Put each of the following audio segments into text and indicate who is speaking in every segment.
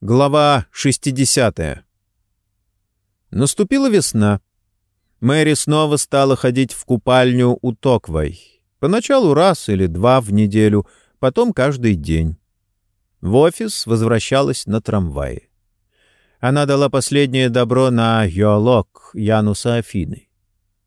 Speaker 1: Глава 60. Наступила весна. Мэри снова стала ходить в купальню у Токвой. Поначалу раз или два в неделю, потом каждый день. В офис возвращалась на трамвае. Она дала последнее добро на Йолок Януса Афины.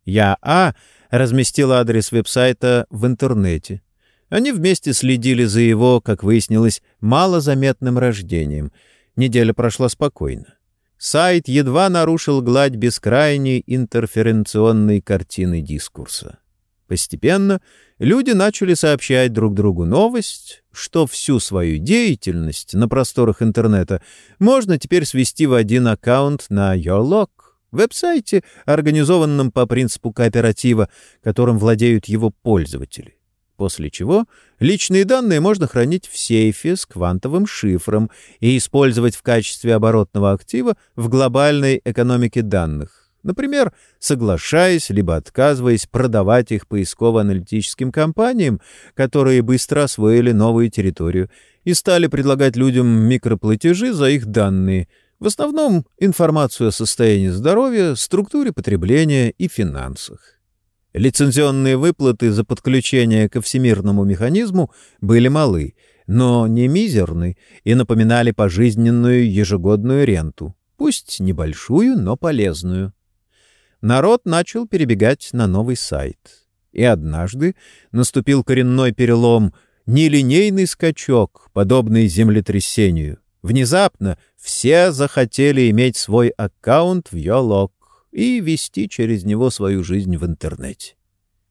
Speaker 1: Я А разместила адрес веб-сайта в интернете. Они вместе следили за его, как выяснилось, малозаметным рождением. Неделя прошла спокойно. Сайт едва нарушил гладь бескрайней интерференционной картины дискурса. Постепенно люди начали сообщать друг другу новость, что всю свою деятельность на просторах интернета можно теперь свести в один аккаунт на YourLog, веб-сайте, организованном по принципу кооператива, которым владеют его пользователи после чего личные данные можно хранить в сейфе с квантовым шифром и использовать в качестве оборотного актива в глобальной экономике данных, например, соглашаясь либо отказываясь продавать их поисково-аналитическим компаниям, которые быстро освоили новую территорию и стали предлагать людям микроплатежи за их данные, в основном информацию о состоянии здоровья, структуре потребления и финансах. Лицензионные выплаты за подключение ко всемирному механизму были малы, но не мизерны и напоминали пожизненную ежегодную ренту, пусть небольшую, но полезную. Народ начал перебегать на новый сайт. И однажды наступил коренной перелом, нелинейный скачок, подобный землетрясению. Внезапно все захотели иметь свой аккаунт в YoLog и вести через него свою жизнь в интернете.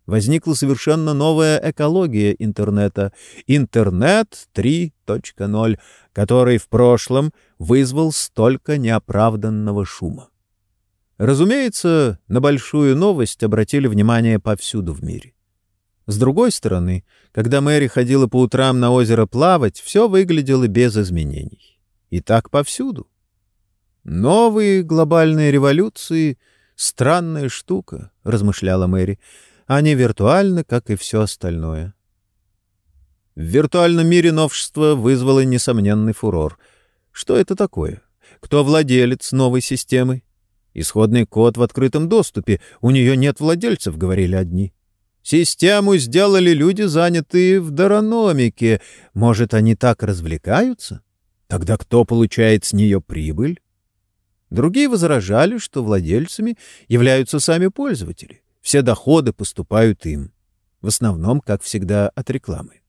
Speaker 1: Возникла совершенно новая экология интернета — интернет 3.0, который в прошлом вызвал столько неоправданного шума. Разумеется, на большую новость обратили внимание повсюду в мире. С другой стороны, когда Мэри ходила по утрам на озеро плавать, все выглядело без изменений. И так повсюду. Новые глобальные революции — Странная штука, — размышляла Мэри. Они виртуальны, как и все остальное. В виртуальном мире новшество вызвало несомненный фурор. Что это такое? Кто владелец новой системы? Исходный код в открытом доступе. У нее нет владельцев, говорили одни. Систему сделали люди, занятые в дарономике. Может, они так развлекаются? Тогда кто получает с нее прибыль? Другие возражали, что владельцами являются сами пользователи. Все доходы поступают им. В основном, как всегда, от рекламы.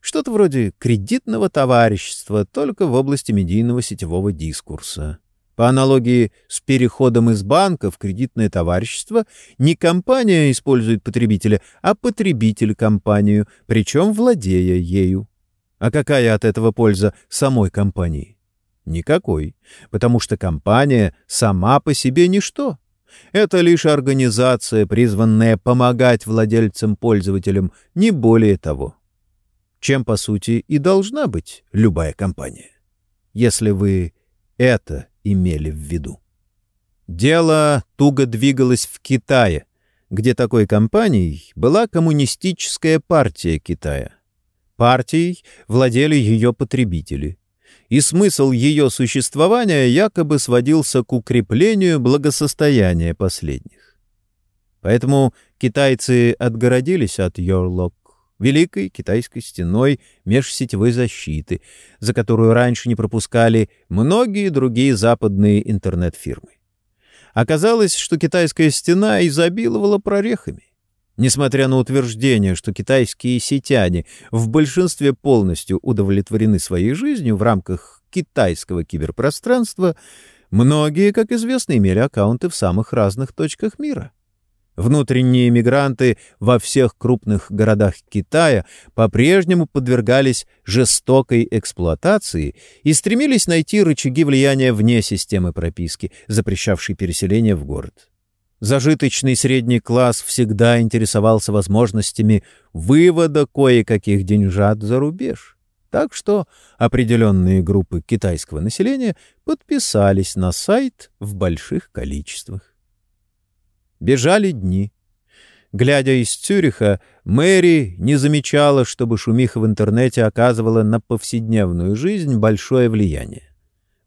Speaker 1: Что-то вроде кредитного товарищества, только в области медийного сетевого дискурса. По аналогии с переходом из банка в кредитное товарищество не компания использует потребителя, а потребитель компанию, причем владея ею. А какая от этого польза самой компании? Никакой, потому что компания сама по себе ничто. Это лишь организация, призванная помогать владельцам-пользователям, не более того. Чем, по сути, и должна быть любая компания. Если вы это имели в виду. Дело туго двигалось в Китае, где такой компанией была коммунистическая партия Китая. Партией владели ее потребители и смысл ее существования якобы сводился к укреплению благосостояния последних. Поэтому китайцы отгородились от Йорлок, великой китайской стеной межсетевой защиты, за которую раньше не пропускали многие другие западные интернет-фирмы. Оказалось, что китайская стена изобиловала прорехами. Несмотря на утверждение, что китайские сетяне в большинстве полностью удовлетворены своей жизнью в рамках китайского киберпространства, многие, как известно, имели аккаунты в самых разных точках мира. Внутренние мигранты во всех крупных городах Китая по-прежнему подвергались жестокой эксплуатации и стремились найти рычаги влияния вне системы прописки, запрещавшей переселение в город. Зажиточный средний класс всегда интересовался возможностями вывода кое-каких деньжат за рубеж. Так что определенные группы китайского населения подписались на сайт в больших количествах. Бежали дни. Глядя из Цюриха, Мэри не замечала, чтобы шумиха в интернете оказывала на повседневную жизнь большое влияние.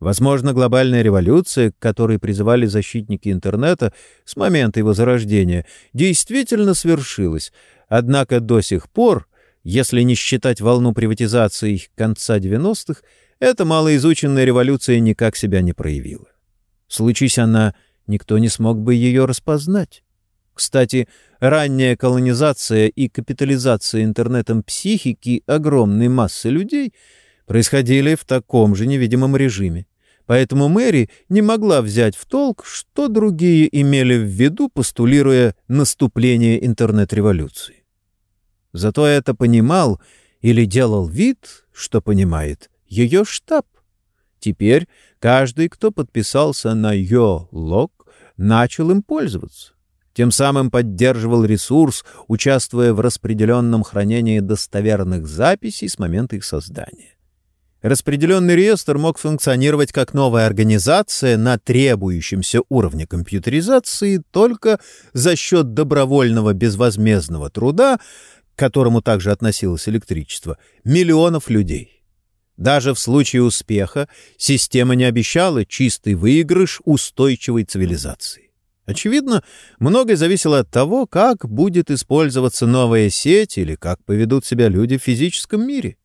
Speaker 1: Возможно, глобальная революция, к которой призывали защитники интернета с момента его зарождения, действительно свершилась, однако до сих пор, если не считать волну приватизации конца 90-х, эта малоизученная революция никак себя не проявила. Случись она, никто не смог бы ее распознать. Кстати, ранняя колонизация и капитализация интернетом психики огромной массы людей происходили в таком же невидимом режиме. Поэтому Мэри не могла взять в толк, что другие имели в виду, постулируя наступление интернет-революции. Зато это понимал или делал вид, что понимает, ее штаб. Теперь каждый, кто подписался на ее лог, начал им пользоваться. Тем самым поддерживал ресурс, участвуя в распределенном хранении достоверных записей с момента их создания. Распределенный реестр мог функционировать как новая организация на требующемся уровне компьютеризации только за счет добровольного безвозмездного труда, к которому также относилось электричество, миллионов людей. Даже в случае успеха система не обещала чистый выигрыш устойчивой цивилизации. Очевидно, многое зависело от того, как будет использоваться новая сеть или как поведут себя люди в физическом мире.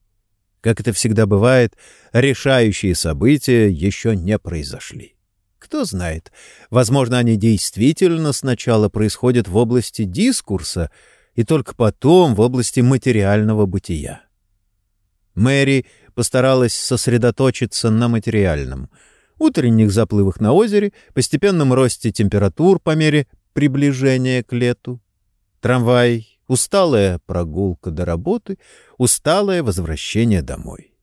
Speaker 1: Как это всегда бывает, решающие события еще не произошли. Кто знает, возможно, они действительно сначала происходят в области дискурса и только потом в области материального бытия. Мэри постаралась сосредоточиться на материальном — утренних заплывах на озере, постепенном росте температур по мере приближения к лету. Трамвай усталая прогулка до работы, усталое возвращение домой.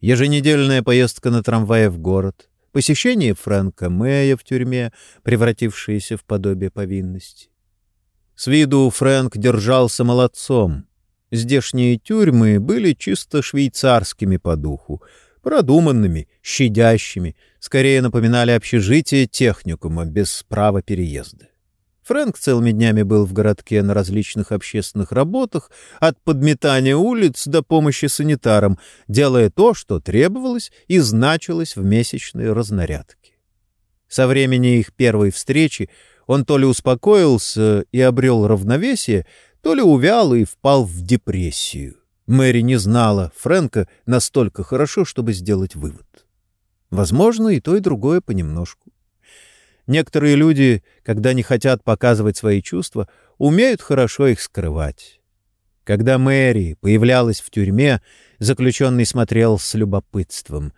Speaker 1: Еженедельная поездка на трамвае в город, посещение Фрэнка Мэя в тюрьме, превратившееся в подобие повинности. С виду Фрэнк держался молодцом. Здешние тюрьмы были чисто швейцарскими по духу, продуманными, щадящими, скорее напоминали общежитие техникума без права переезда. Фрэнк целыми днями был в городке на различных общественных работах, от подметания улиц до помощи санитарам, делая то, что требовалось и значилось в месячной разнарядке. Со времени их первой встречи он то ли успокоился и обрел равновесие, то ли увял и впал в депрессию. Мэри не знала Фрэнка настолько хорошо, чтобы сделать вывод. Возможно, и то, и другое понемножку. Некоторые люди, когда не хотят показывать свои чувства, умеют хорошо их скрывать. Когда Мэри появлялась в тюрьме, заключенный смотрел с любопытством,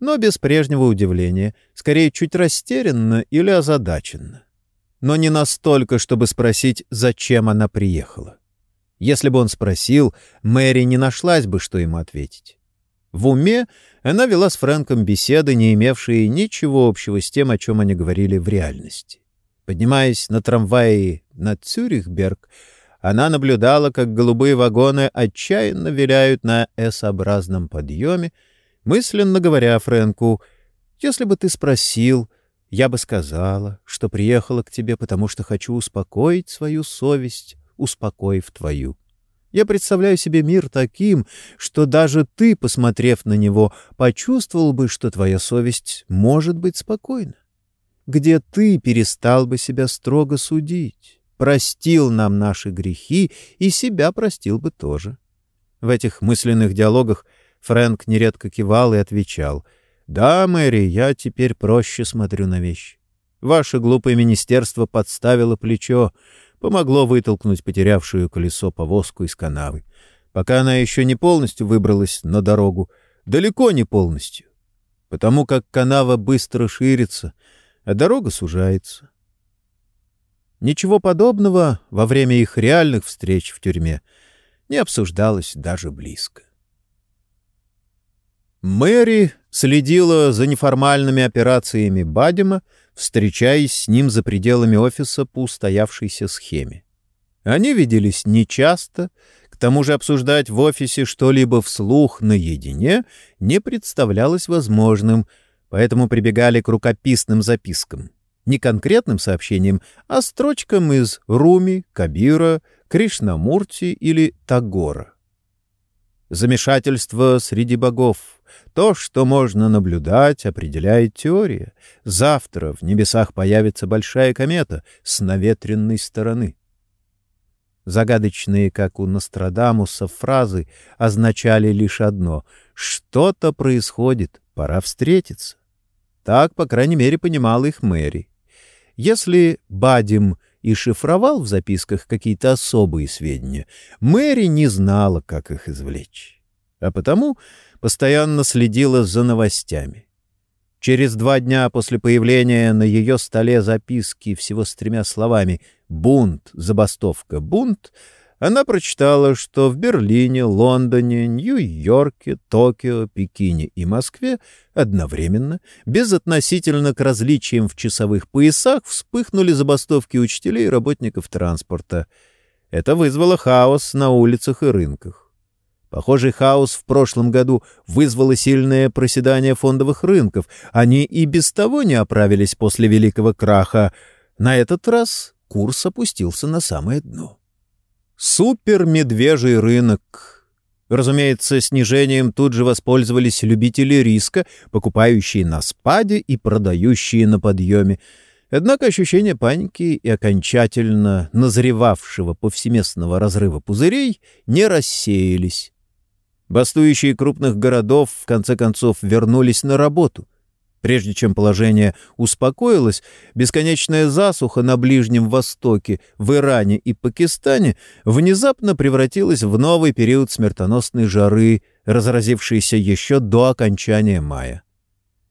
Speaker 1: но без прежнего удивления, скорее чуть растерянно или озадаченно. Но не настолько, чтобы спросить, зачем она приехала. Если бы он спросил, Мэри не нашлась бы, что ему ответить. В уме она вела с Фрэнком беседы, не имевшие ничего общего с тем, о чем они говорили в реальности. Поднимаясь на трамвае на Цюрихберг, она наблюдала, как голубые вагоны отчаянно виляют на S-образном подъеме, мысленно говоря Фрэнку, «Если бы ты спросил, я бы сказала, что приехала к тебе, потому что хочу успокоить свою совесть, успокоив твою». Я представляю себе мир таким, что даже ты, посмотрев на него, почувствовал бы, что твоя совесть может быть спокойна. Где ты перестал бы себя строго судить, простил нам наши грехи и себя простил бы тоже. В этих мысленных диалогах Фрэнк нередко кивал и отвечал, «Да, Мэри, я теперь проще смотрю на вещи. Ваше глупое министерство подставило плечо, помогло вытолкнуть потерявшую колесо повозку из канавы, пока она еще не полностью выбралась на дорогу, далеко не полностью, потому как канава быстро ширится, а дорога сужается. Ничего подобного во время их реальных встреч в тюрьме не обсуждалось даже близко. Мэри следила за неформальными операциями Бадима, встречаясь с ним за пределами офиса по устоявшейся схеме. Они виделись нечасто, к тому же обсуждать в офисе что-либо вслух наедине не представлялось возможным, поэтому прибегали к рукописным запискам. Не конкретным сообщениям, а строчкам из Руми, Кабира, Кришнамурти или Тагора. Замешательство среди богов. То, что можно наблюдать, определяет теория. Завтра в небесах появится большая комета с наветренной стороны. Загадочные, как у Нострадамуса, фразы означали лишь одно — что-то происходит, пора встретиться. Так, по крайней мере, понимал их Мэри. Если Бадим и шифровал в записках какие-то особые сведения, Мэри не знала, как их извлечь. А потому постоянно следила за новостями. Через два дня после появления на ее столе записки всего с тремя словами «бунт», «забастовка», «бунт», она прочитала, что в Берлине, Лондоне, Нью-Йорке, Токио, Пекине и Москве одновременно, безотносительно к различиям в часовых поясах, вспыхнули забастовки учителей и работников транспорта. Это вызвало хаос на улицах и рынках. Похожий хаос в прошлом году вызвало сильное проседание фондовых рынков. Они и без того не оправились после великого краха. На этот раз курс опустился на самое дно. Супер-медвежий рынок. Разумеется, снижением тут же воспользовались любители риска, покупающие на спаде и продающие на подъеме. Однако ощущение паники и окончательно назревавшего повсеместного разрыва пузырей не рассеялись. Бастующие крупных городов в конце концов вернулись на работу — Прежде чем положение успокоилось, бесконечная засуха на Ближнем Востоке, в Иране и Пакистане внезапно превратилась в новый период смертоносной жары, разразившейся еще до окончания мая.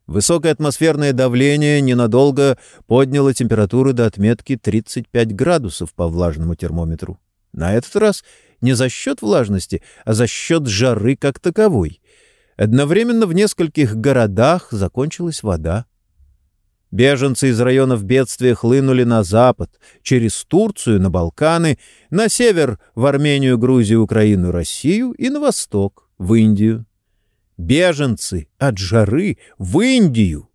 Speaker 1: Высокое атмосферное давление ненадолго подняло температуру до отметки 35 градусов по влажному термометру. На этот раз не за счет влажности, а за счет жары как таковой — Одновременно в нескольких городах закончилась вода. Беженцы из районов бедствия хлынули на запад, через Турцию, на Балканы, на север — в Армению, Грузию, Украину, Россию и на восток — в Индию. Беженцы от жары в Индию!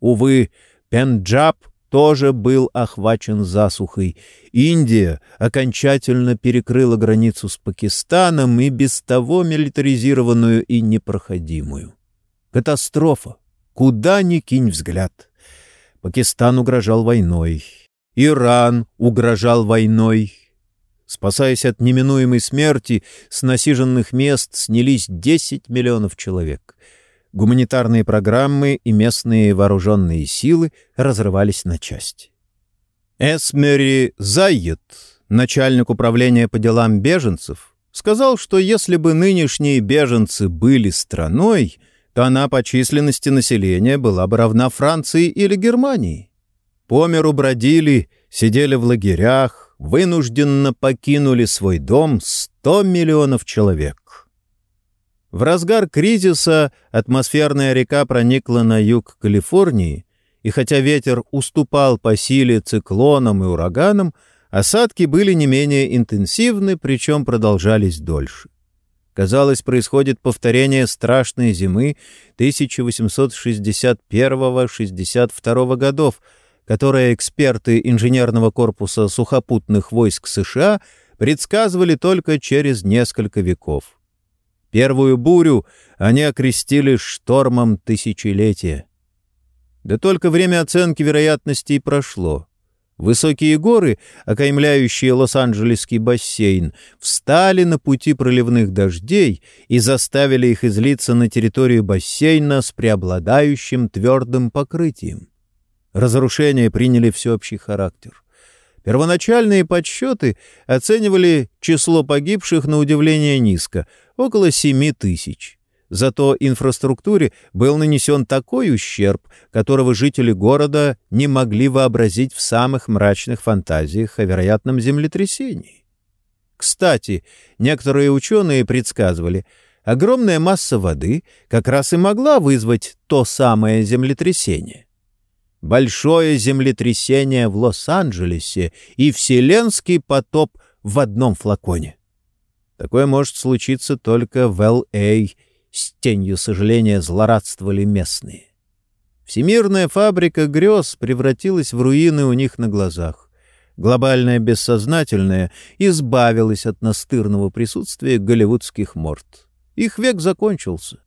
Speaker 1: Увы, Пенджаб тоже был охвачен засухой. Индия окончательно перекрыла границу с Пакистаном и без того милитаризированную и непроходимую. Катастрофа. Куда ни кинь взгляд. Пакистан угрожал войной. Иран угрожал войной. Спасаясь от неминуемой смерти, с насиженных мест снялись 10 миллионов человек гуманитарные программы и местные вооруженные силы разрывались на части. Эсмери Зайет, начальник управления по делам беженцев, сказал, что если бы нынешние беженцы были страной, то она по численности населения была бы равна Франции или Германии. По миру бродили, сидели в лагерях, вынужденно покинули свой дом 100 миллионов человек. В разгар кризиса атмосферная река проникла на юг Калифорнии, и хотя ветер уступал по силе циклонам и ураганам, осадки были не менее интенсивны, причем продолжались дольше. Казалось, происходит повторение страшной зимы 1861-62 годов, которое эксперты инженерного корпуса сухопутных войск США предсказывали только через несколько веков. Первую бурю они окрестили штормом тысячелетия. Да только время оценки вероятностей прошло. Высокие горы, окаймляющие Лос-Анджелесский бассейн, встали на пути проливных дождей и заставили их излиться на территорию бассейна с преобладающим твердым покрытием. Разрушения приняли всеобщий характер. Первоначальные подсчеты оценивали число погибших на удивление низко — около 7 тысяч. Зато инфраструктуре был нанесен такой ущерб, которого жители города не могли вообразить в самых мрачных фантазиях о вероятном землетрясении. Кстати, некоторые ученые предсказывали, огромная масса воды как раз и могла вызвать то самое землетрясение. Большое землетрясение в Лос-Анджелесе и вселенский потоп в одном флаконе. Такое может случиться только в Л.А., с тенью сожаления злорадствовали местные. Всемирная фабрика грез превратилась в руины у них на глазах. Глобальное бессознательное избавилось от настырного присутствия голливудских морд. Их век закончился.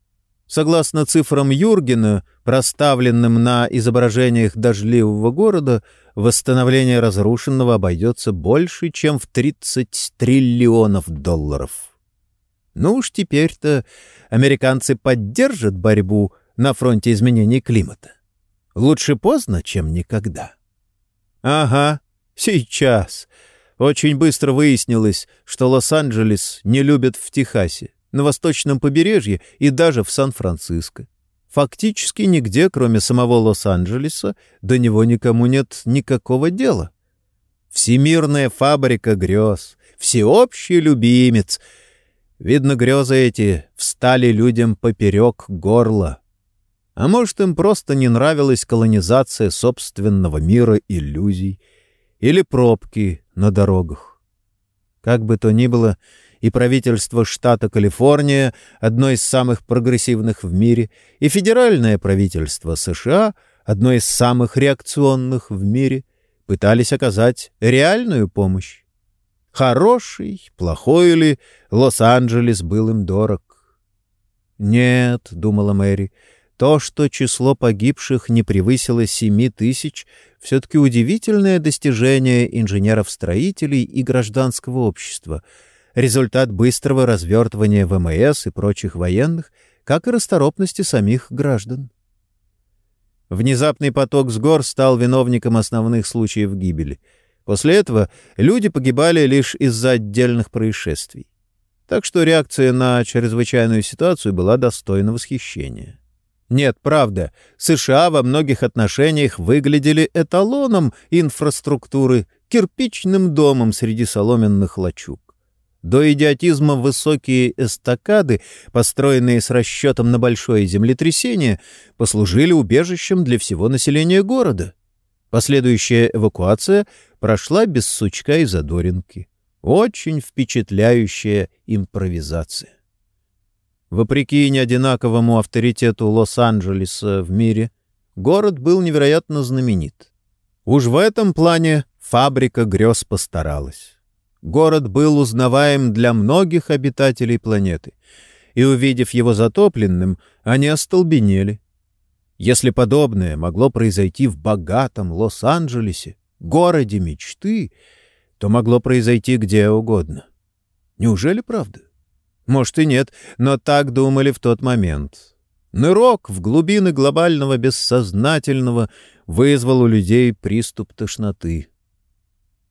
Speaker 1: Согласно цифрам Юргена, проставленным на изображениях дождливого города, восстановление разрушенного обойдется больше, чем в 30 триллионов долларов. Ну уж теперь-то американцы поддержат борьбу на фронте изменений климата. Лучше поздно, чем никогда. Ага, сейчас. Очень быстро выяснилось, что Лос-Анджелес не любят в Техасе на восточном побережье и даже в Сан-Франциско. Фактически нигде, кроме самого Лос-Анджелеса, до него никому нет никакого дела. Всемирная фабрика грез, всеобщий любимец. Видно, грезы эти встали людям поперек горла. А может, им просто не нравилась колонизация собственного мира иллюзий или пробки на дорогах. Как бы то ни было, и правительство штата Калифорния, одно из самых прогрессивных в мире, и федеральное правительство США, одно из самых реакционных в мире, пытались оказать реальную помощь. Хороший, плохой ли, Лос-Анджелес был им дорог. «Нет», — думала Мэри, — «то, что число погибших не превысило семи тысяч, все-таки удивительное достижение инженеров-строителей и гражданского общества — результат быстрого развертывания ВМС и прочих военных, как и расторопности самих граждан. Внезапный поток с гор стал виновником основных случаев гибели. После этого люди погибали лишь из-за отдельных происшествий. Так что реакция на чрезвычайную ситуацию была достойна восхищения. Нет, правда, США во многих отношениях выглядели эталоном инфраструктуры, кирпичным домом среди соломенных лачуг. До идиотизма высокие эстакады, построенные с расчетом на большое землетрясение, послужили убежищем для всего населения города. Последующая эвакуация прошла без сучка и задоринки. Очень впечатляющая импровизация. Вопреки неодинаковому авторитету Лос-Анджелеса в мире, город был невероятно знаменит. Уж в этом плане фабрика грез постаралась город был узнаваем для многих обитателей планеты, и, увидев его затопленным, они остолбенели. Если подобное могло произойти в богатом Лос-Анджелесе, городе мечты, то могло произойти где угодно. Неужели правда? Может и нет, но так думали в тот момент. Нырок в глубины глобального бессознательного вызвал у людей приступ тошноты.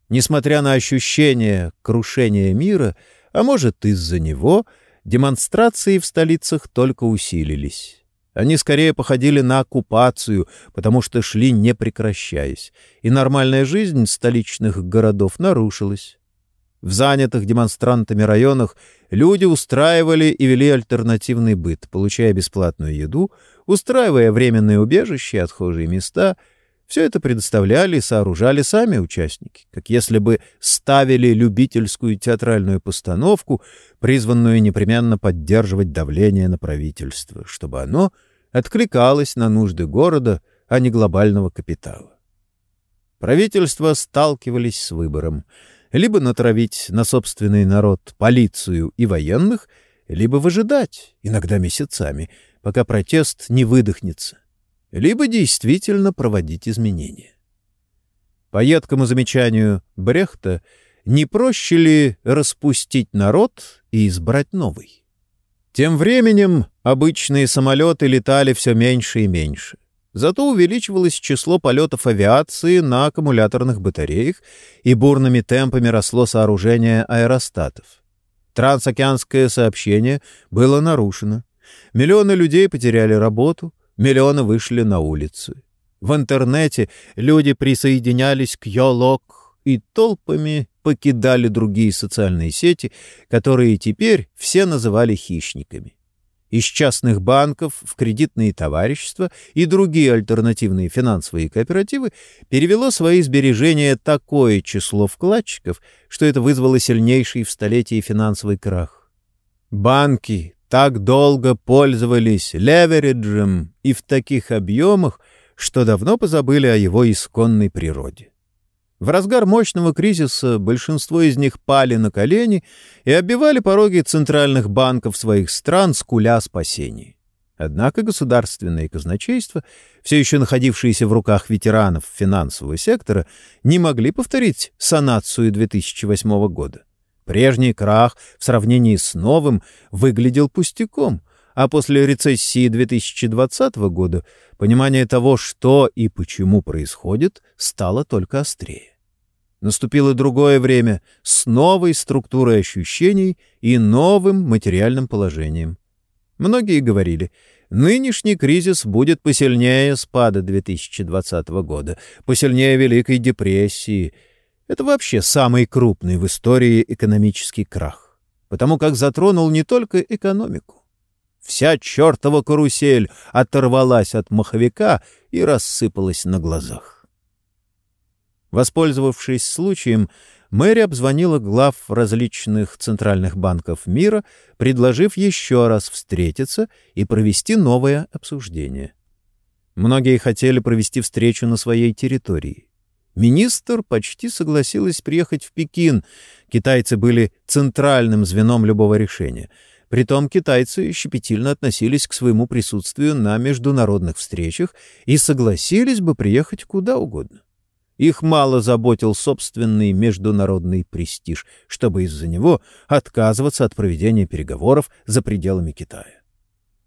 Speaker 1: Несмотря на ощущение крушения мира, а может из-за него, демонстрации в столицах только усилились. Они скорее походили на оккупацию, потому что шли не прекращаясь, и нормальная жизнь столичных городов нарушилась. В занятых демонстрантами районах люди устраивали и вели альтернативный быт, получая бесплатную еду, устраивая временные убежища отхожие места — все это предоставляли и сооружали сами участники, как если бы ставили любительскую театральную постановку, призванную непременно поддерживать давление на правительство, чтобы оно откликалось на нужды города, а не глобального капитала. Правительства сталкивались с выбором — либо натравить на собственный народ полицию и военных, либо выжидать, иногда месяцами, пока протест не выдохнется — либо действительно проводить изменения. По едкому замечанию Брехта, не проще ли распустить народ и избрать новый? Тем временем обычные самолеты летали все меньше и меньше. Зато увеличивалось число полетов авиации на аккумуляторных батареях, и бурными темпами росло сооружение аэростатов. Трансокеанское сообщение было нарушено. Миллионы людей потеряли работу, Миллионы вышли на улицы. В интернете люди присоединялись к Йолок и толпами покидали другие социальные сети, которые теперь все называли хищниками. Из частных банков в кредитные товарищества и другие альтернативные финансовые кооперативы перевело свои сбережения такое число вкладчиков, что это вызвало сильнейший в столетии финансовый крах. Банки, так долго пользовались левериджем и в таких объемах, что давно позабыли о его исконной природе. В разгар мощного кризиса большинство из них пали на колени и оббивали пороги центральных банков своих стран, скуля спасений. Однако государственное казначейство, все еще находившиеся в руках ветеранов финансового сектора, не могли повторить санацию 2008 года. Прежний крах в сравнении с новым выглядел пустяком, а после рецессии 2020 года понимание того, что и почему происходит, стало только острее. Наступило другое время с новой структурой ощущений и новым материальным положением. Многие говорили, нынешний кризис будет посильнее спада 2020 года, посильнее Великой депрессии. Это вообще самый крупный в истории экономический крах, потому как затронул не только экономику. Вся чертова карусель оторвалась от маховика и рассыпалась на глазах. Воспользовавшись случаем, Мэри обзвонила глав различных центральных банков мира, предложив еще раз встретиться и провести новое обсуждение. Многие хотели провести встречу на своей территории. Министр почти согласилась приехать в Пекин. Китайцы были центральным звеном любого решения. Притом китайцы щепетильно относились к своему присутствию на международных встречах и согласились бы приехать куда угодно. Их мало заботил собственный международный престиж, чтобы из-за него отказываться от проведения переговоров за пределами Китая.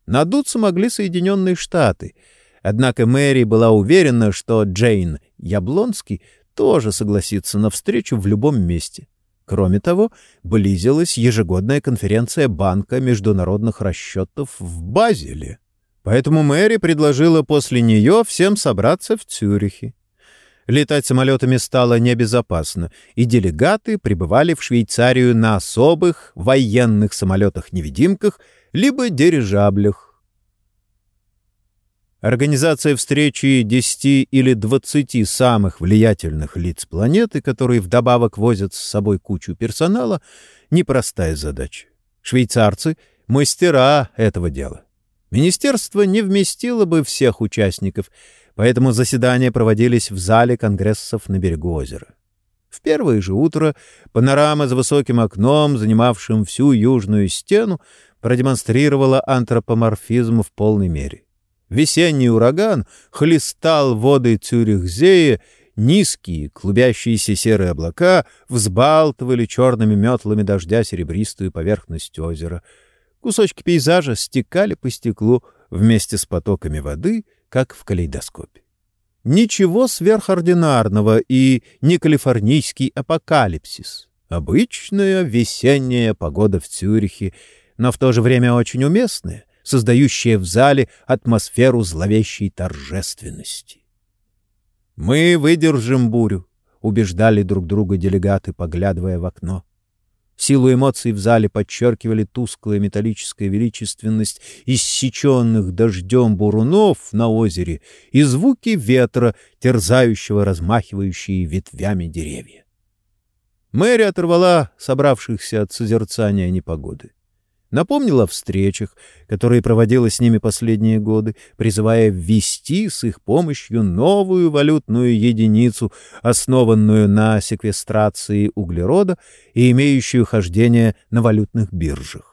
Speaker 1: Надуться могли Соединенные Штаты, однако Мэри была уверена, что Джейн Яблонский тоже согласится на встречу в любом месте. Кроме того, близилась ежегодная конференция Банка международных расчетов в Базеле. Поэтому Мэри предложила после нее всем собраться в Цюрихе. Летать самолетами стало небезопасно, и делегаты прибывали в Швейцарию на особых военных самолетах-невидимках либо дирижаблях. Организация встречи 10 или 20 самых влиятельных лиц планеты, которые вдобавок возят с собой кучу персонала, непростая задача. Швейцарцы — мастера этого дела. Министерство не вместило бы всех участников — поэтому заседания проводились в зале конгрессов на берегу озера. В первое же утро панорама за высоким окном, занимавшим всю южную стену, продемонстрировала антропоморфизм в полной мере. Весенний ураган хлестал воды Цюрихзея, низкие, клубящиеся серые облака взбалтывали черными метлами дождя серебристую поверхность озера. Кусочки пейзажа стекали по стеклу вместе с потоками воды — как в калейдоскопе. Ничего сверхординарного и не калифорнийский апокалипсис. Обычная весенняя погода в Цюрихе, но в то же время очень уместная, создающая в зале атмосферу зловещей торжественности. «Мы выдержим бурю», — убеждали друг друга делегаты, поглядывая в окно. Силу эмоций в зале подчеркивали тусклая металлическая величественность иссеченных дождем бурунов на озере и звуки ветра, терзающего размахивающие ветвями деревья. Мэри оторвала собравшихся от созерцания непогоды напомнил о встречах, которые проводила с ними последние годы, призывая ввести с их помощью новую валютную единицу, основанную на секвестрации углерода и имеющую хождение на валютных биржах.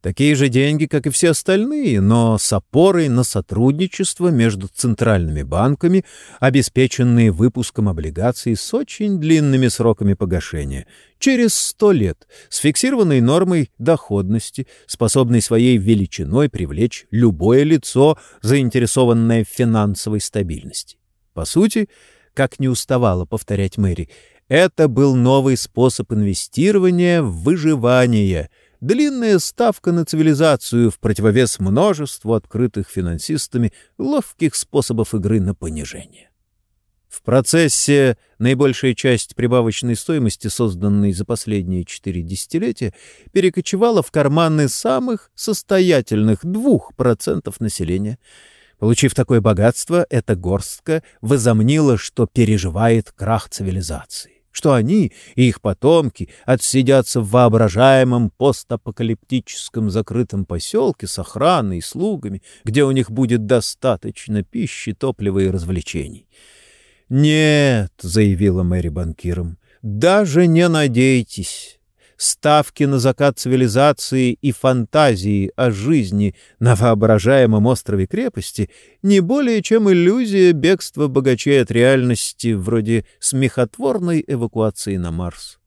Speaker 1: Такие же деньги, как и все остальные, но с опорой на сотрудничество между центральными банками, обеспеченные выпуском облигаций с очень длинными сроками погашения, через сто лет, с фиксированной нормой доходности, способной своей величиной привлечь любое лицо, заинтересованное в финансовой стабильности. По сути, как не уставала повторять Мэри, это был новый способ инвестирования в выживание — длинная ставка на цивилизацию в противовес множеству открытых финансистами ловких способов игры на понижение. В процессе наибольшая часть прибавочной стоимости, созданной за последние четыре десятилетия, перекочевала в карманы самых состоятельных двух процентов населения. Получив такое богатство, эта горстка возомнила, что переживает крах цивилизации что они и их потомки отсидятся в воображаемом постапокалиптическом закрытом поселке с охраной и слугами, где у них будет достаточно пищи, топлива и развлечений. «Нет», — заявила Мэри банкирам, — «даже не надейтесь» ставки на закат цивилизации и фантазии о жизни на воображаемом острове крепости не более чем иллюзия бегства богачей от реальности вроде смехотворной эвакуации на Марс.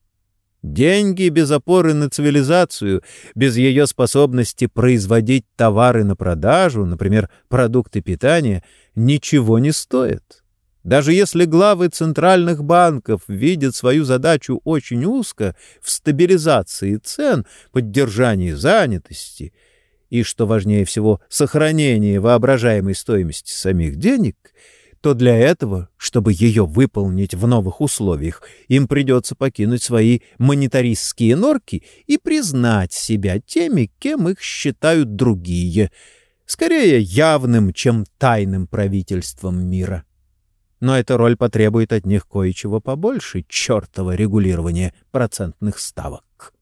Speaker 1: Деньги без опоры на цивилизацию, без ее способности производить товары на продажу, например, продукты питания, ничего не стоят. Даже если главы центральных банков видят свою задачу очень узко в стабилизации цен, поддержании занятости и, что важнее всего, сохранении воображаемой стоимости самих денег, то для этого, чтобы ее выполнить в новых условиях, им придется покинуть свои монетаристские норки и признать себя теми, кем их считают другие, скорее явным, чем тайным правительством мира но эта роль потребует от них кое-чего побольше чертова регулирования процентных ставок.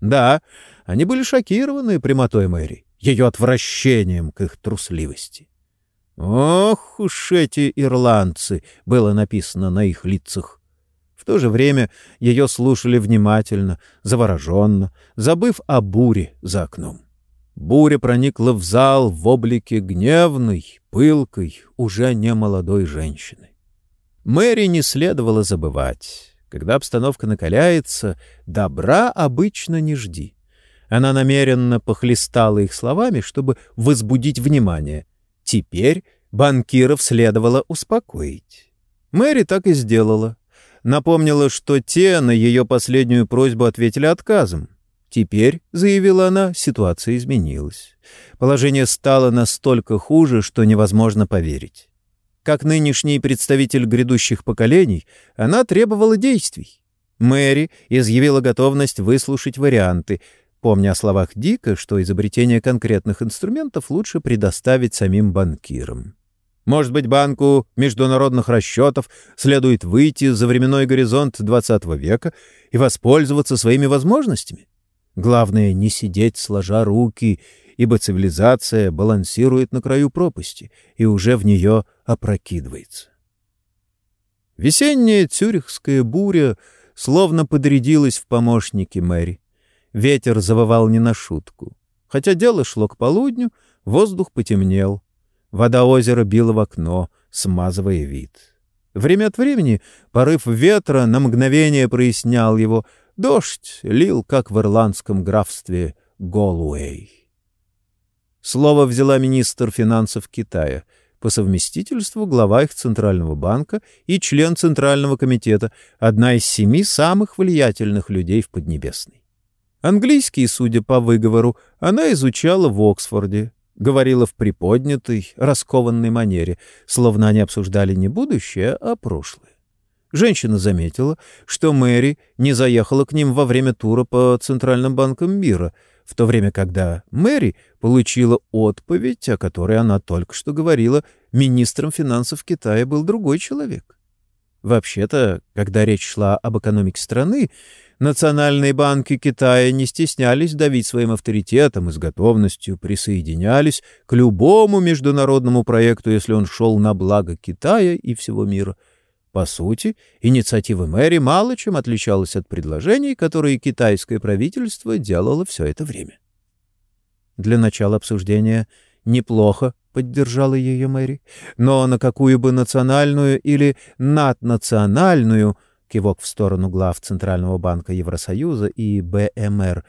Speaker 1: Да, они были шокированы прямотой Мэри, ее отвращением к их трусливости. «Ох уж эти ирландцы!» — было написано на их лицах. В то же время ее слушали внимательно, завороженно, забыв о буре за окном. Буря проникла в зал в облике гневной, пылкой, уже не молодой женщины. Мэри не следовало забывать. Когда обстановка накаляется, добра обычно не жди. Она намеренно похлестала их словами, чтобы возбудить внимание. Теперь банкиров следовало успокоить. Мэри так и сделала. Напомнила, что те на ее последнюю просьбу ответили отказом. Теперь, — заявила она, — ситуация изменилась. Положение стало настолько хуже, что невозможно поверить. Как нынешний представитель грядущих поколений, она требовала действий. Мэри изъявила готовность выслушать варианты, помня о словах Дика, что изобретение конкретных инструментов лучше предоставить самим банкирам. Может быть, банку международных расчетов следует выйти за временной горизонт XX века и воспользоваться своими возможностями? Главное — не сидеть сложа руки ибо цивилизация балансирует на краю пропасти и уже в нее опрокидывается. Весенняя цюрихская буря словно подрядилась в помощники Мэри. Ветер завывал не на шутку. Хотя дело шло к полудню, воздух потемнел. Вода озера била в окно, смазывая вид. Время от времени порыв ветра на мгновение прояснял его. Дождь лил, как в ирландском графстве Голуэй. Слово взяла министр финансов Китая, по совместительству глава их Центрального банка и член Центрального комитета, одна из семи самых влиятельных людей в Поднебесной. Английский, судя по выговору, она изучала в Оксфорде, говорила в приподнятой, раскованной манере, словно они обсуждали не будущее, а прошлое. Женщина заметила, что Мэри не заехала к ним во время тура по Центральным банкам мира — в то время когда Мэри получила отповедь, о которой она только что говорила, министром финансов Китая был другой человек. Вообще-то, когда речь шла об экономике страны, национальные банки Китая не стеснялись давить своим авторитетом и с готовностью присоединялись к любому международному проекту, если он шел на благо Китая и всего мира — по сути, инициатива Мэри мало чем отличалась от предложений, которые китайское правительство делало все это время. Для начала обсуждения неплохо поддержала ее Мэри, но на какую бы национальную или наднациональную кивок в сторону глав Центрального банка Евросоюза и БМР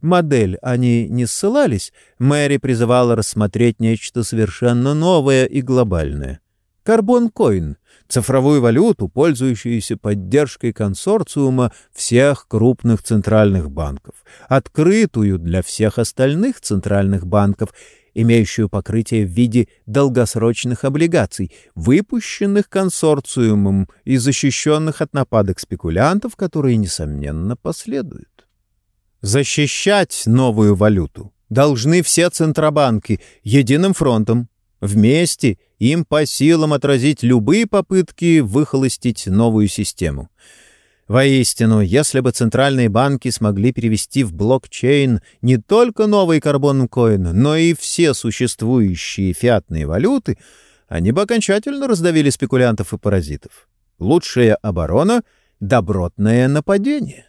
Speaker 1: модель они не ссылались, Мэри призывала рассмотреть нечто совершенно новое и глобальное. Карбон-коин — цифровую валюту, пользующуюся поддержкой консорциума всех крупных центральных банков, открытую для всех остальных центральных банков, имеющую покрытие в виде долгосрочных облигаций, выпущенных консорциумом и защищенных от нападок спекулянтов, которые, несомненно, последуют. Защищать новую валюту должны все центробанки единым фронтом, Вместе им по силам отразить любые попытки выхолостить новую систему. Воистину, если бы центральные банки смогли перевести в блокчейн не только новый карбон-коин, но и все существующие фиатные валюты, они бы окончательно раздавили спекулянтов и паразитов. Лучшая оборона — добротное нападение.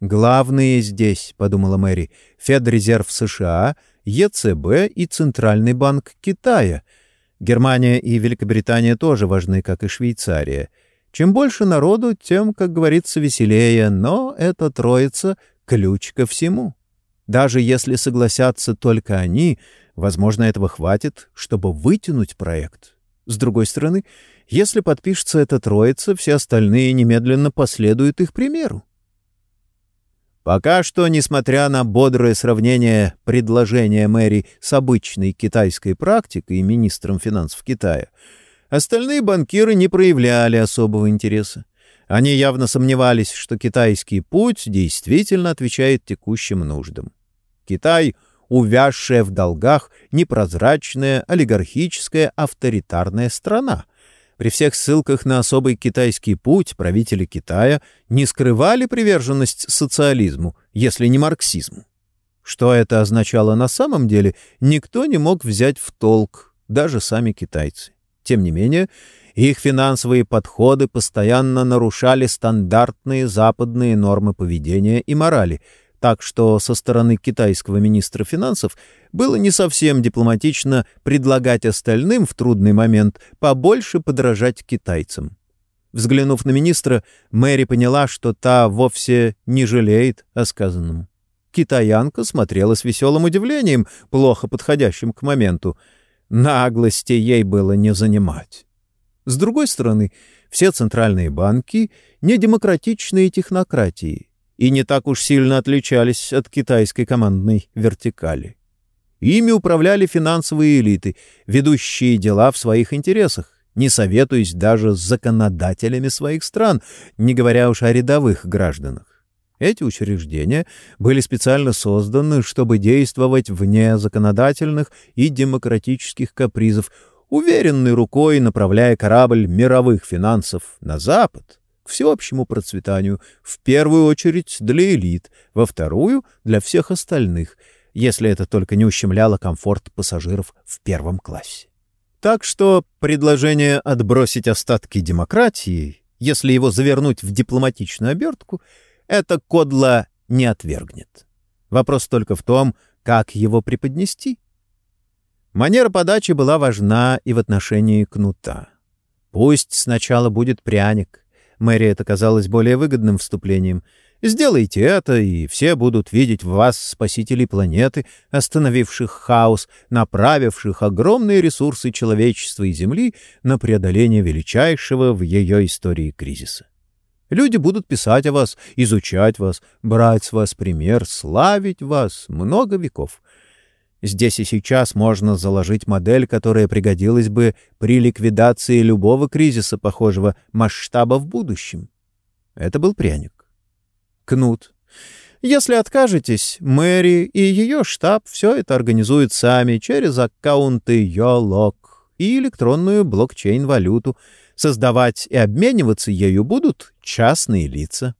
Speaker 1: «Главные здесь», — подумала Мэри, — Федрезерв США, ЕЦБ и Центральный банк Китая. Германия и Великобритания тоже важны, как и Швейцария. Чем больше народу, тем, как говорится, веселее, но эта троица — ключ ко всему. Даже если согласятся только они, возможно, этого хватит, чтобы вытянуть проект. С другой стороны, если подпишется эта троица, все остальные немедленно последуют их примеру. Пока что, несмотря на бодрое сравнение предложения Мэри с обычной китайской практикой и министром финансов Китая, Остальные банкиры не проявляли особого интереса. Они явно сомневались, что китайский путь действительно отвечает текущим нуждам. Китай — увязшая в долгах непрозрачная, олигархическая, авторитарная страна. При всех ссылках на особый китайский путь правители Китая не скрывали приверженность социализму, если не марксизму. Что это означало на самом деле, никто не мог взять в толк, даже сами китайцы. Тем не менее, их финансовые подходы постоянно нарушали стандартные западные нормы поведения и морали, так что со стороны китайского министра финансов было не совсем дипломатично предлагать остальным в трудный момент побольше подражать китайцам. Взглянув на министра, Мэри поняла, что та вовсе не жалеет о сказанном. Китаянка смотрела с веселым удивлением, плохо подходящим к моменту — Наглости ей было не занимать. С другой стороны, все центральные банки — не демократичные технократии и не так уж сильно отличались от китайской командной вертикали. Ими управляли финансовые элиты, ведущие дела в своих интересах, не советуясь даже с законодателями своих стран, не говоря уж о рядовых гражданах. Эти учреждения были специально созданы, чтобы действовать вне законодательных и демократических капризов, уверенной рукой направляя корабль мировых финансов на Запад к всеобщему процветанию, в первую очередь для элит, во вторую — для всех остальных, если это только не ущемляло комфорт пассажиров в первом классе. Так что предложение отбросить остатки демократии, если его завернуть в дипломатичную обертку — это Кодла не отвергнет. Вопрос только в том, как его преподнести. Манера подачи была важна и в отношении кнута. Пусть сначала будет пряник. Мэри это казалось более выгодным вступлением. Сделайте это, и все будут видеть в вас спасителей планеты, остановивших хаос, направивших огромные ресурсы человечества и Земли на преодоление величайшего в ее истории кризиса. Люди будут писать о вас, изучать вас, брать с вас пример, славить вас много веков. Здесь и сейчас можно заложить модель, которая пригодилась бы при ликвидации любого кризиса похожего масштаба в будущем. Это был пряник. Кнут. Если откажетесь, Мэри и ее штаб все это организуют сами через аккаунты YOLOG и электронную блокчейн-валюту — Создавать и обмениваться ею будут частные лица.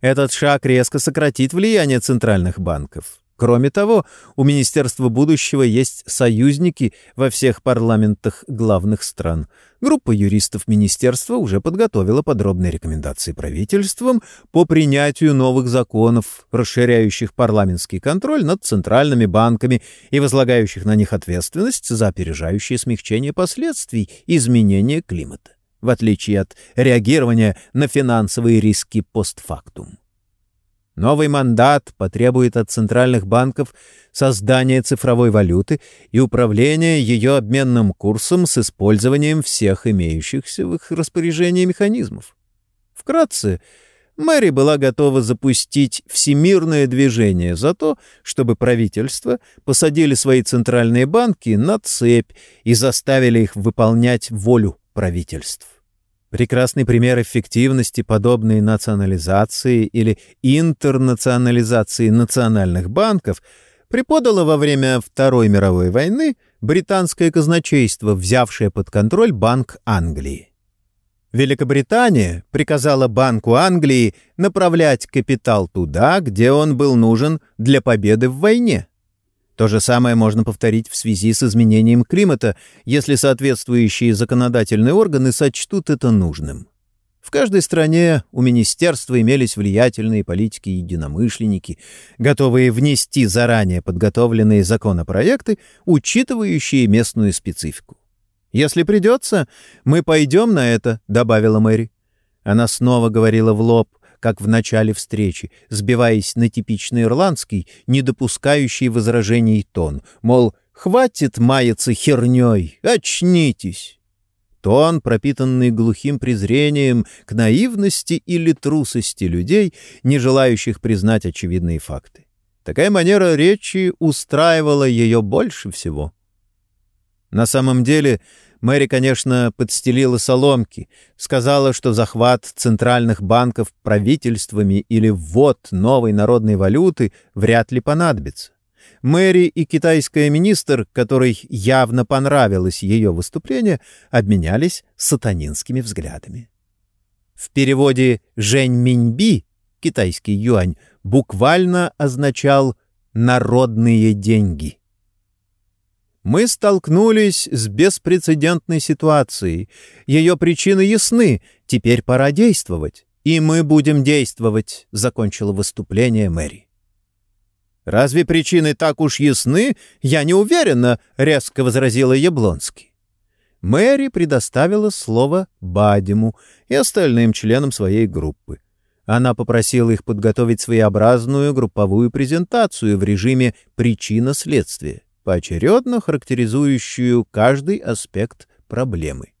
Speaker 1: Этот шаг резко сократит влияние центральных банков. Кроме того, у Министерства будущего есть союзники во всех парламентах главных стран. Группа юристов Министерства уже подготовила подробные рекомендации правительствам по принятию новых законов, расширяющих парламентский контроль над центральными банками и возлагающих на них ответственность за опережающее смягчение последствий изменения климата в отличие от реагирования на финансовые риски постфактум. Новый мандат потребует от центральных банков создания цифровой валюты и управления ее обменным курсом с использованием всех имеющихся в их распоряжении механизмов. Вкратце, Мэри была готова запустить всемирное движение за то, чтобы правительства посадили свои центральные банки на цепь и заставили их выполнять волю правительств. Прекрасный пример эффективности подобной национализации или интернационализации национальных банков преподало во время Второй мировой войны британское казначейство, взявшее под контроль Банк Англии. Великобритания приказала Банку Англии направлять капитал туда, где он был нужен для победы в войне – то же самое можно повторить в связи с изменением климата, если соответствующие законодательные органы сочтут это нужным. В каждой стране у министерства имелись влиятельные политики-единомышленники, готовые внести заранее подготовленные законопроекты, учитывающие местную специфику. «Если придется, мы пойдем на это», — добавила Мэри. Она снова говорила в лоб, как в начале встречи, сбиваясь на типичный ирландский, не допускающий возражений тон, мол, «хватит маяться херней, очнитесь». Тон, пропитанный глухим презрением к наивности или трусости людей, не желающих признать очевидные факты. Такая манера речи устраивала ее больше всего. На самом деле, Мэри, конечно, подстелила соломки, сказала, что захват центральных банков правительствами или ввод новой народной валюты вряд ли понадобится. Мэри и китайская министр, которой явно понравилось ее выступление, обменялись сатанинскими взглядами. В переводе «Жень Миньби» китайский юань буквально означал «народные деньги». Мы столкнулись с беспрецедентной ситуацией. Ее причины ясны, теперь пора действовать. И мы будем действовать, — закончила выступление Мэри. «Разве причины так уж ясны? Я не уверена», — резко возразила Яблонский. Мэри предоставила слово Бадиму и остальным членам своей группы. Она попросила их подготовить своеобразную групповую презентацию в режиме «причина-следствие», поочередно характеризующую каждый аспект проблемы.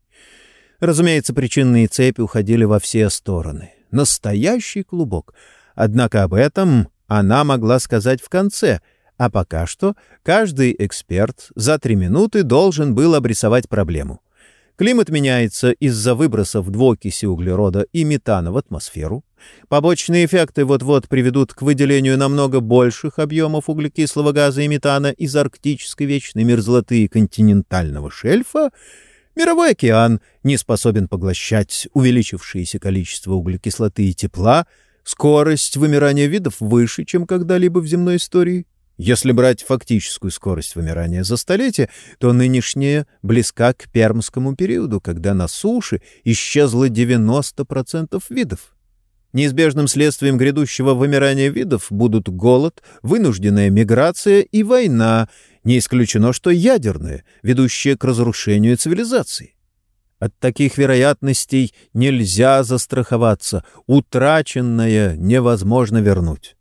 Speaker 1: Разумеется, причинные цепи уходили во все стороны. Настоящий клубок. Однако об этом она могла сказать в конце, а пока что каждый эксперт за три минуты должен был обрисовать проблему. Климат меняется из-за выбросов двуокиси углерода и метана в атмосферу. Побочные эффекты вот-вот приведут к выделению намного больших объемов углекислого газа и метана из арктической вечной мерзлоты и континентального шельфа. Мировой океан не способен поглощать увеличившееся количество углекислоты и тепла, Скорость вымирания видов выше, чем когда-либо в земной истории. Если брать фактическую скорость вымирания за столетие, то нынешняя близка к пермскому периоду, когда на суше исчезло 90% видов. Неизбежным следствием грядущего вымирания видов будут голод, вынужденная миграция и война, не исключено, что ядерная, ведущая к разрушению цивилизации. От таких вероятностей нельзя застраховаться, утраченное невозможно вернуть.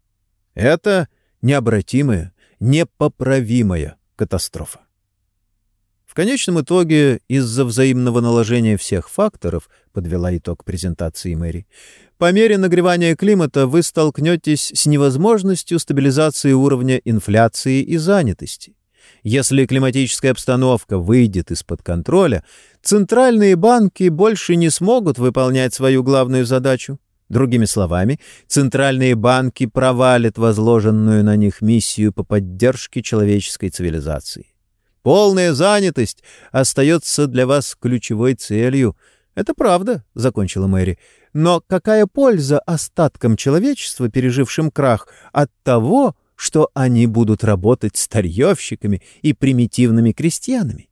Speaker 1: Это необратимая, непоправимая катастрофа. В конечном итоге, из-за взаимного наложения всех факторов, подвела итог презентации Мэри, по мере нагревания климата вы столкнетесь с невозможностью стабилизации уровня инфляции и занятости. Если климатическая обстановка выйдет из-под контроля, центральные банки больше не смогут выполнять свою главную задачу. Другими словами, центральные банки провалят возложенную на них миссию по поддержке человеческой цивилизации. Полная занятость остается для вас ключевой целью. Это правда, — закончила Мэри. Но какая польза остаткам человечества, пережившим крах, от того, что они будут работать старьевщиками и примитивными крестьянами.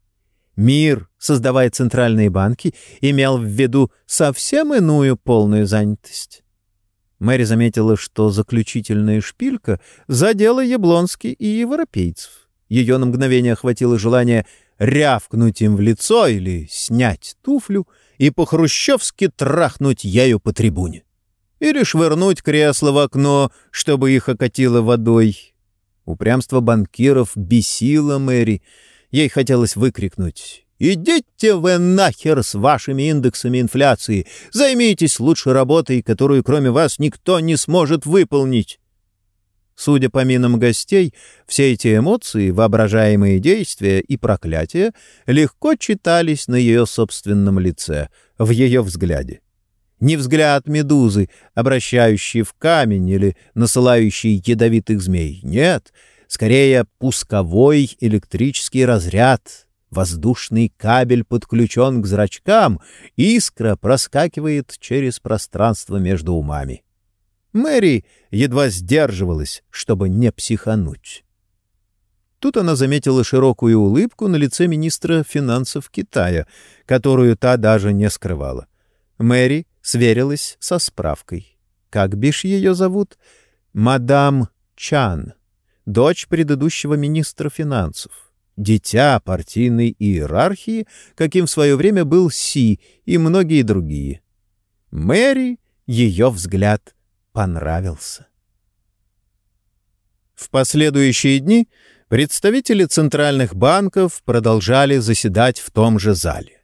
Speaker 1: Мир, создавая центральные банки, имел в виду совсем иную полную занятость. Мэри заметила, что заключительная шпилька задела Яблонский и европейцев. Ее на мгновение охватило желание рявкнуть им в лицо или снять туфлю и по-хрущевски трахнуть ею по трибуне или швырнуть кресло в окно, чтобы их окатило водой. Упрямство банкиров бесило Мэри. Ей хотелось выкрикнуть «Идите вы нахер с вашими индексами инфляции! Займитесь лучше работой, которую кроме вас никто не сможет выполнить!» Судя по минам гостей, все эти эмоции, воображаемые действия и проклятия легко читались на ее собственном лице, в ее взгляде не взгляд медузы, обращающий в камень или насылающий ядовитых змей. Нет, скорее пусковой электрический разряд. Воздушный кабель подключен к зрачкам, искра проскакивает через пространство между умами. Мэри едва сдерживалась, чтобы не психануть. Тут она заметила широкую улыбку на лице министра финансов Китая, которую та даже не скрывала. Мэри — сверилась со справкой. Как бишь ее зовут? Мадам Чан, дочь предыдущего министра финансов. Дитя партийной иерархии, каким в свое время был Си и многие другие. Мэри ее взгляд понравился. В последующие дни представители центральных банков продолжали заседать в том же зале.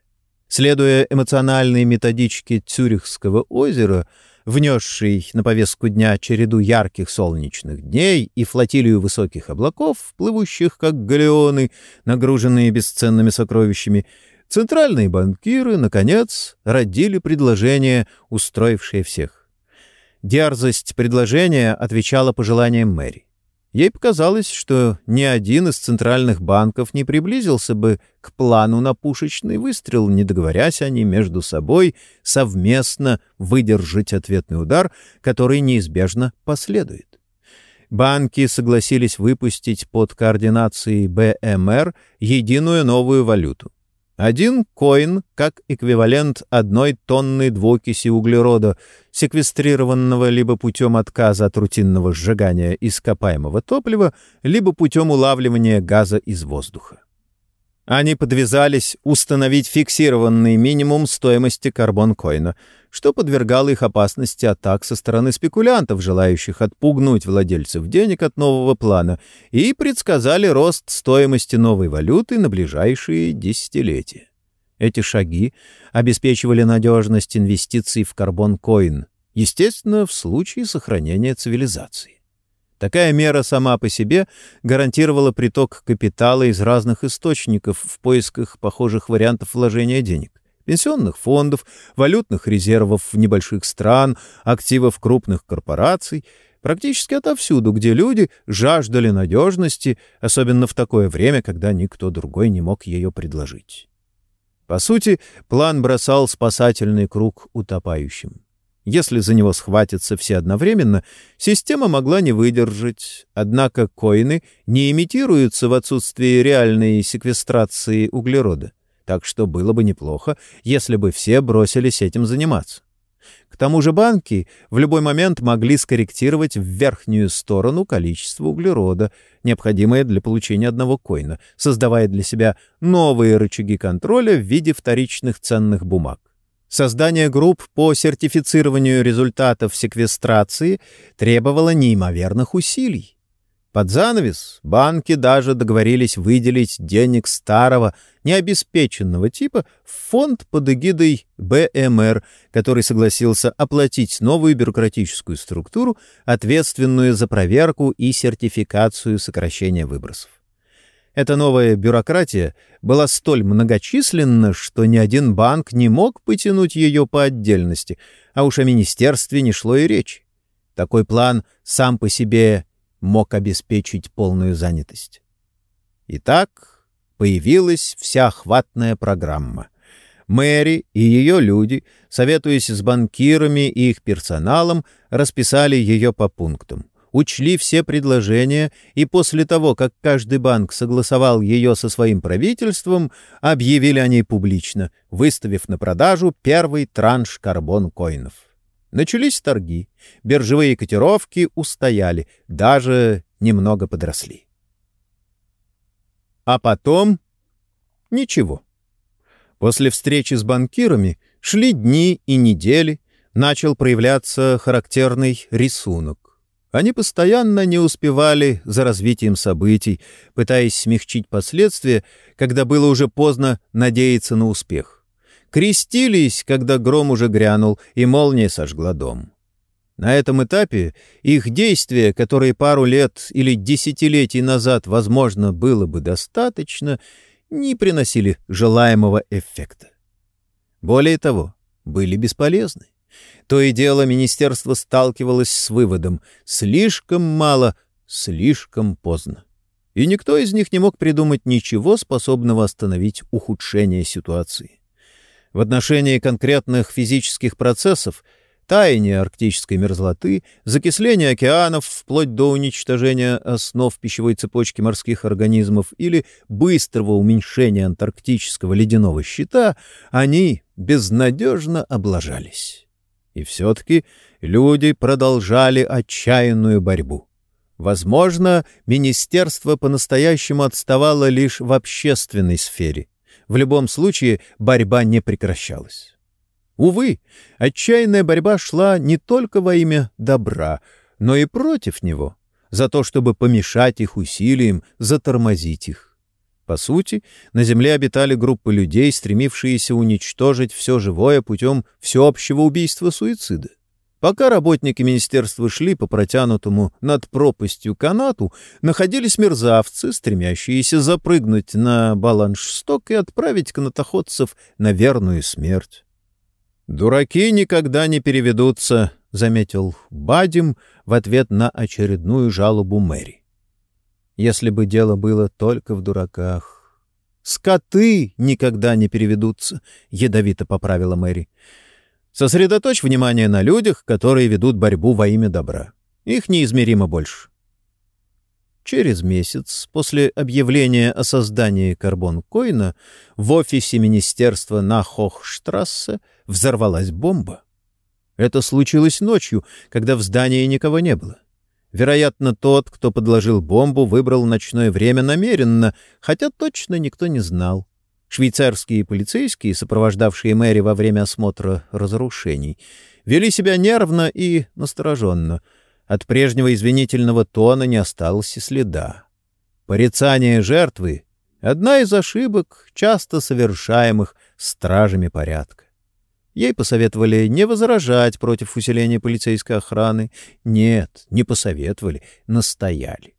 Speaker 1: Следуя эмоциональной методичке Цюрихского озера, внесшей на повестку дня череду ярких солнечных дней и флотилию высоких облаков, плывущих как галеоны, нагруженные бесценными сокровищами, центральные банкиры, наконец, родили предложение, устроившее всех. Дерзость предложения отвечала пожеланиям Мэри. Ей показалось, что ни один из центральных банков не приблизился бы к плану на пушечный выстрел, не договорясь они между собой совместно выдержать ответный удар, который неизбежно последует. Банки согласились выпустить под координацией БМР единую новую валюту. Один коин как эквивалент одной тонны двуокиси углерода, секвестрированного либо путем отказа от рутинного сжигания ископаемого топлива, либо путем улавливания газа из воздуха. Они подвязались установить фиксированный минимум стоимости карбон-коина, что подвергало их опасности атак со стороны спекулянтов, желающих отпугнуть владельцев денег от нового плана, и предсказали рост стоимости новой валюты на ближайшие десятилетия. Эти шаги обеспечивали надежность инвестиций в карбон-коин, естественно, в случае сохранения цивилизации. Такая мера сама по себе гарантировала приток капитала из разных источников в поисках похожих вариантов вложения денег. Пенсионных фондов, валютных резервов небольших стран, активов крупных корпораций, практически отовсюду, где люди жаждали надежности, особенно в такое время, когда никто другой не мог ее предложить. По сути, план бросал спасательный круг утопающим. Если за него схватятся все одновременно, система могла не выдержать, однако коины не имитируются в отсутствии реальной секвестрации углерода, так что было бы неплохо, если бы все бросились этим заниматься. К тому же банки в любой момент могли скорректировать в верхнюю сторону количество углерода, необходимое для получения одного коина, создавая для себя новые рычаги контроля в виде вторичных ценных бумаг. Создание групп по сертифицированию результатов секвестрации требовало неимоверных усилий. Под занавес банки даже договорились выделить денег старого, необеспеченного типа в фонд под эгидой БМР, который согласился оплатить новую бюрократическую структуру, ответственную за проверку и сертификацию сокращения выбросов. Эта новая бюрократия была столь многочисленна, что ни один банк не мог потянуть ее по отдельности, а уж о министерстве не шло и речи. Такой план сам по себе мог обеспечить полную занятость. Итак, появилась всеохватная программа. Мэри и ее люди, советуясь с банкирами и их персоналом, расписали ее по пунктам учли все предложения и после того, как каждый банк согласовал ее со своим правительством, объявили о ней публично, выставив на продажу первый транш карбон-коинов. Начались торги, биржевые котировки устояли, даже немного подросли. А потом ничего. После встречи с банкирами шли дни и недели, начал проявляться характерный рисунок. Они постоянно не успевали за развитием событий, пытаясь смягчить последствия, когда было уже поздно надеяться на успех. Крестились, когда гром уже грянул, и молния сожгла дом. На этом этапе их действия, которые пару лет или десятилетий назад, возможно, было бы достаточно, не приносили желаемого эффекта. Более того, были бесполезны. То и дело министерство сталкивалось с выводом «слишком мало, слишком поздно». И никто из них не мог придумать ничего, способного остановить ухудшение ситуации. В отношении конкретных физических процессов таяние арктической мерзлоты, закисление океанов вплоть до уничтожения основ пищевой цепочки морских организмов или быстрого уменьшения антарктического ледяного щита, они безнадежно облажались. И все-таки люди продолжали отчаянную борьбу. Возможно, министерство по-настоящему отставало лишь в общественной сфере. В любом случае борьба не прекращалась. Увы, отчаянная борьба шла не только во имя добра, но и против него, за то, чтобы помешать их усилиям, затормозить их. По сути, на Земле обитали группы людей, стремившиеся уничтожить все живое путем всеобщего убийства-суицида. Пока работники министерства шли по протянутому над пропастью канату, находились мерзавцы, стремящиеся запрыгнуть на баланшсток и отправить канатоходцев на верную смерть. «Дураки никогда не переведутся», — заметил Бадим в ответ на очередную жалобу Мэри. «Если бы дело было только в дураках». «Скоты никогда не переведутся», — ядовито поправила Мэри. Сосредоточь внимание на людях, которые ведут борьбу во имя добра. Их неизмеримо больше. Через месяц после объявления о создании карбон-койна в офисе министерства на Хохштрассе взорвалась бомба. Это случилось ночью, когда в здании никого не было. Вероятно, тот, кто подложил бомбу, выбрал ночное время намеренно, хотя точно никто не знал. Швейцарские полицейские, сопровождавшие Мэри во время осмотра разрушений, вели себя нервно и настороженно. От прежнего извинительного тона не осталось и следа. Порицание жертвы — одна из ошибок, часто совершаемых стражами порядка. Ей посоветовали не возражать против усиления полицейской охраны. Нет, не посоветовали, настояли.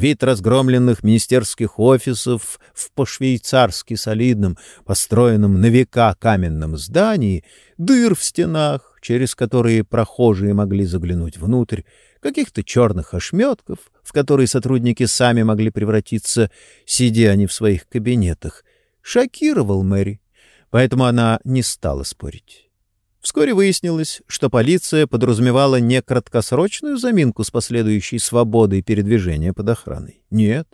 Speaker 1: Вид разгромленных министерских офисов в по-швейцарски солидном, построенном на века каменном здании, дыр в стенах, через которые прохожие могли заглянуть внутрь, каких-то черных ошметков, в которые сотрудники сами могли превратиться, сидя они в своих кабинетах, шокировал Мэри, поэтому она не стала спорить. Вскоре выяснилось, что полиция подразумевала не краткосрочную заминку с последующей свободой передвижения под охраной. Нет,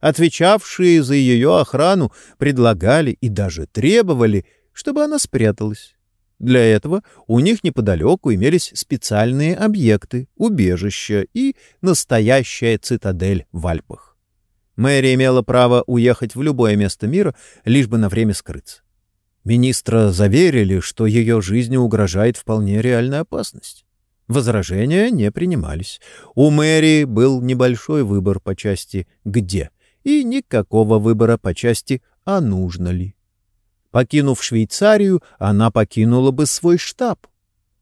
Speaker 1: отвечавшие за ее охрану предлагали и даже требовали, чтобы она спряталась. Для этого у них неподалеку имелись специальные объекты, убежища и настоящая цитадель в Альпах. Мэри имела право уехать в любое место мира, лишь бы на время скрыться. Министра заверили, что ее жизни угрожает вполне реальная опасность. Возражения не принимались. У Мэри был небольшой выбор по части «где» и никакого выбора по части «а нужно ли». Покинув Швейцарию, она покинула бы свой штаб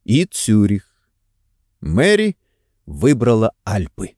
Speaker 1: и Цюрих. Мэри выбрала Альпы.